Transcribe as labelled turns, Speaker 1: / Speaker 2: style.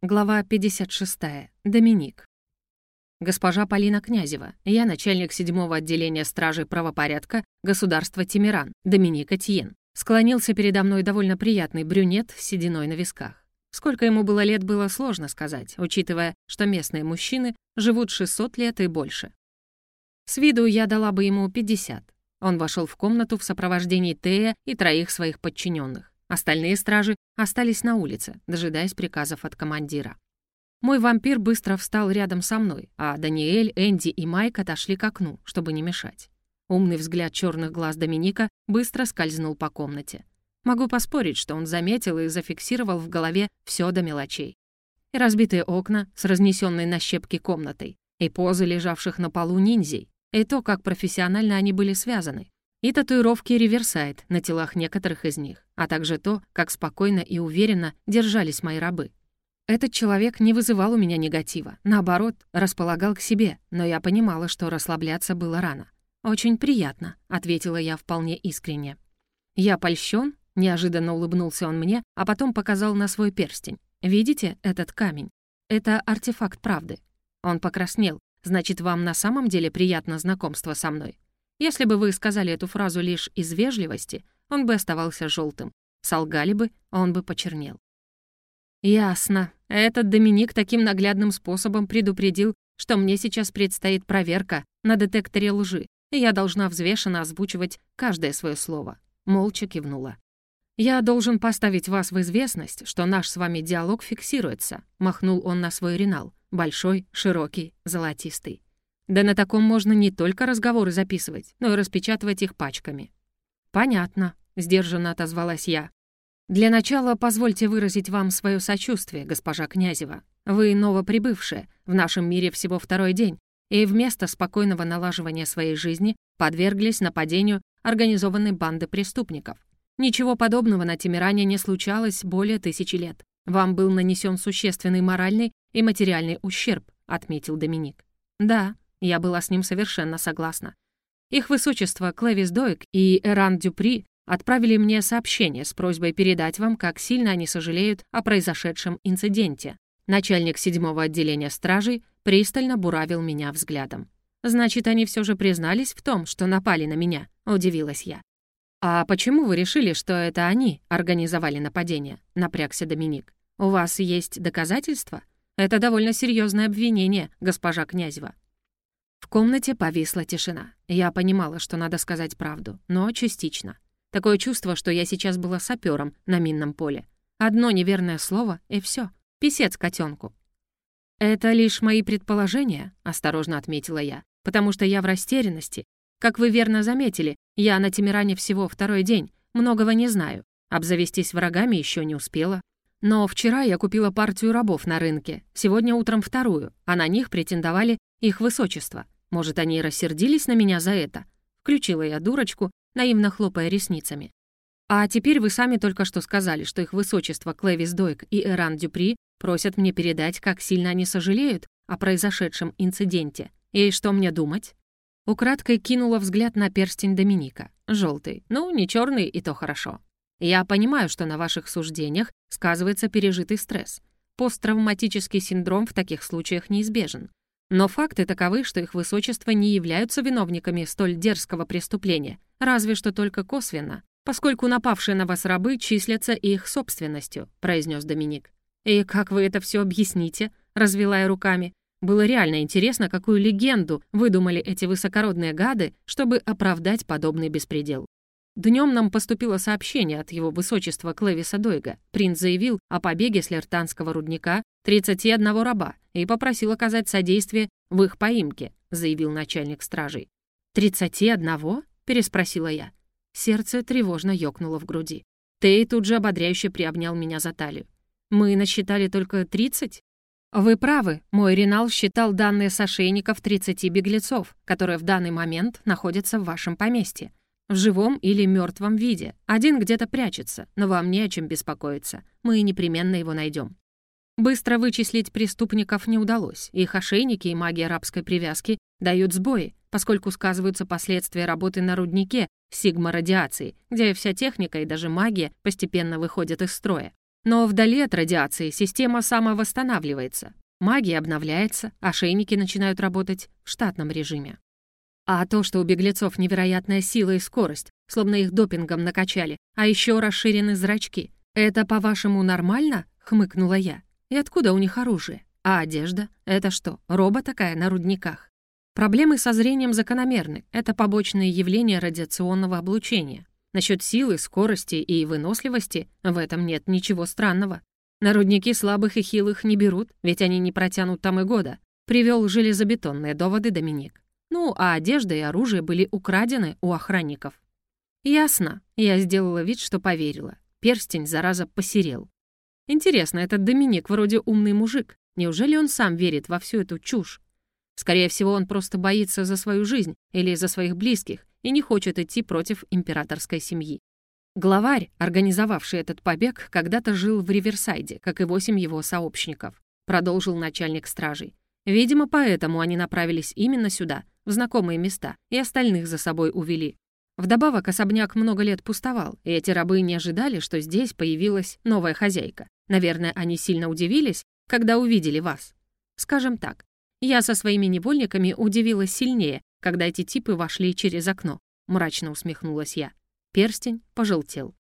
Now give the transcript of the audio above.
Speaker 1: Глава 56. Доминик. Госпожа Полина Князева. Я начальник седьмого отделения стражи правопорядка государства Тимиран, Доминик Этьен. Склонился передо мной довольно приятный брюнет с сединой на висках. Сколько ему было лет, было сложно сказать, учитывая, что местные мужчины живут 600 лет и больше. С виду я дала бы ему 50. Он вошел в комнату в сопровождении Тея и троих своих подчиненных. Остальные стражи остались на улице, дожидаясь приказов от командира. Мой вампир быстро встал рядом со мной, а Даниэль, Энди и Майк отошли к окну, чтобы не мешать. Умный взгляд черных глаз Доминика быстро скользнул по комнате. Могу поспорить, что он заметил и зафиксировал в голове все до мелочей. И разбитые окна с разнесенной на щепки комнатой, и позы лежавших на полу ниндзей, и то, как профессионально они были связаны, и татуировки реверсайд на телах некоторых из них, а также то, как спокойно и уверенно держались мои рабы. Этот человек не вызывал у меня негатива, наоборот, располагал к себе, но я понимала, что расслабляться было рано. «Очень приятно», — ответила я вполне искренне. «Я польщен?» — неожиданно улыбнулся он мне, а потом показал на свой перстень. «Видите этот камень? Это артефакт правды». Он покраснел. «Значит, вам на самом деле приятно знакомство со мной?» Если бы вы сказали эту фразу лишь из вежливости, он бы оставался желтым. Солгали бы, он бы почернел. Ясно. Этот Доминик таким наглядным способом предупредил, что мне сейчас предстоит проверка на детекторе лжи, и я должна взвешенно озвучивать каждое свое слово. Молча кивнула. «Я должен поставить вас в известность, что наш с вами диалог фиксируется», махнул он на свой ренал. Большой, широкий, золотистый. Да на таком можно не только разговоры записывать, но и распечатывать их пачками. «Понятно», — сдержанно отозвалась я. «Для начала позвольте выразить вам свое сочувствие, госпожа Князева. Вы новоприбывшая, в нашем мире всего второй день, и вместо спокойного налаживания своей жизни подверглись нападению организованной банды преступников. Ничего подобного на Тимиране не случалось более тысячи лет. Вам был нанесен существенный моральный и материальный ущерб», — отметил Доминик. «Да», я была с ним совершенно согласна. Их высочество Клэвис Дойк и Эран Дюпри отправили мне сообщение с просьбой передать вам, как сильно они сожалеют о произошедшем инциденте. Начальник седьмого отделения стражей пристально буравил меня взглядом. «Значит, они все же признались в том, что напали на меня», — удивилась я. «А почему вы решили, что это они организовали нападение?» — напрягся Доминик. «У вас есть доказательства? Это довольно серьезное обвинение, госпожа Князева». В комнате повисла тишина. Я понимала, что надо сказать правду, но частично. Такое чувство, что я сейчас была сапером на минном поле. Одно неверное слово — и все. Писец котенку. «Это лишь мои предположения», — осторожно отметила я, «потому что я в растерянности. Как вы верно заметили, я на Тимиране всего второй день, многого не знаю. Обзавестись врагами еще не успела. Но вчера я купила партию рабов на рынке, сегодня утром вторую, а на них претендовали их высочество. Может, они рассердились на меня за это? Включила я дурочку, наивно хлопая ресницами. А теперь вы сами только что сказали, что их высочество Клэвис Дойк и Эран Дюпри просят мне передать, как сильно они сожалеют о произошедшем инциденте. И что мне думать? Украдкой кинула взгляд на перстень Доминика. Желтый. Ну, не черный, и то хорошо. Я понимаю, что на ваших суждениях сказывается пережитый стресс. Посттравматический синдром в таких случаях неизбежен. Но факты таковы, что их высочество не являются виновниками столь дерзкого преступления, разве что только косвенно, поскольку напавшие на вас рабы числятся их собственностью», — произнес Доминик. «И как вы это все объясните?» — развела я руками. Было реально интересно, какую легенду выдумали эти высокородные гады, чтобы оправдать подобный беспредел. Днем нам поступило сообщение от его высочества Клэвиса Дойга. Принц заявил о побеге с лертанского рудника 31 раба и попросил оказать содействие в их поимке, заявил начальник стражей. «Тридцати одного?» — переспросила я. Сердце тревожно ёкнуло в груди. Тей тут же ободряюще приобнял меня за талию. «Мы насчитали только тридцать?» «Вы правы, мой Ренал считал данные с ошейников 30 беглецов, которые в данный момент находятся в вашем поместье. В живом или мертвом виде. Один где-то прячется, но вам не о чем беспокоиться. Мы непременно его найдем. Быстро вычислить преступников не удалось. Их ошейники и магия арабской привязки дают сбои, поскольку сказываются последствия работы на руднике сигма-радиации, где вся техника и даже магия постепенно выходят из строя. Но вдали от радиации система самовосстанавливается. Магия обновляется, ошейники начинают работать в штатном режиме. А то, что у беглецов невероятная сила и скорость, словно их допингом накачали, а еще расширены зрачки, это, по-вашему, нормально? хмыкнула я. И откуда у них оружие? А одежда? Это что, роба такая на рудниках? Проблемы со зрением закономерны. Это побочные явления радиационного облучения. Насчет силы, скорости и выносливости в этом нет ничего странного. На рудники слабых и хилых не берут, ведь они не протянут там и года. Привел железобетонные доводы Доминик. Ну, а одежда и оружие были украдены у охранников. Ясно. Я сделала вид, что поверила. Перстень, зараза, посерел. Интересно, этот Доминик вроде умный мужик. Неужели он сам верит во всю эту чушь? Скорее всего, он просто боится за свою жизнь или за своих близких и не хочет идти против императорской семьи. Главарь, организовавший этот побег, когда-то жил в Риверсайде, как и восемь его сообщников, продолжил начальник стражей. Видимо, поэтому они направились именно сюда, в знакомые места, и остальных за собой увели. Вдобавок, особняк много лет пустовал, и эти рабы не ожидали, что здесь появилась новая хозяйка. Наверное, они сильно удивились, когда увидели вас. Скажем так, я со своими невольниками удивилась сильнее, когда эти типы вошли через окно. Мрачно усмехнулась я. Перстень пожелтел.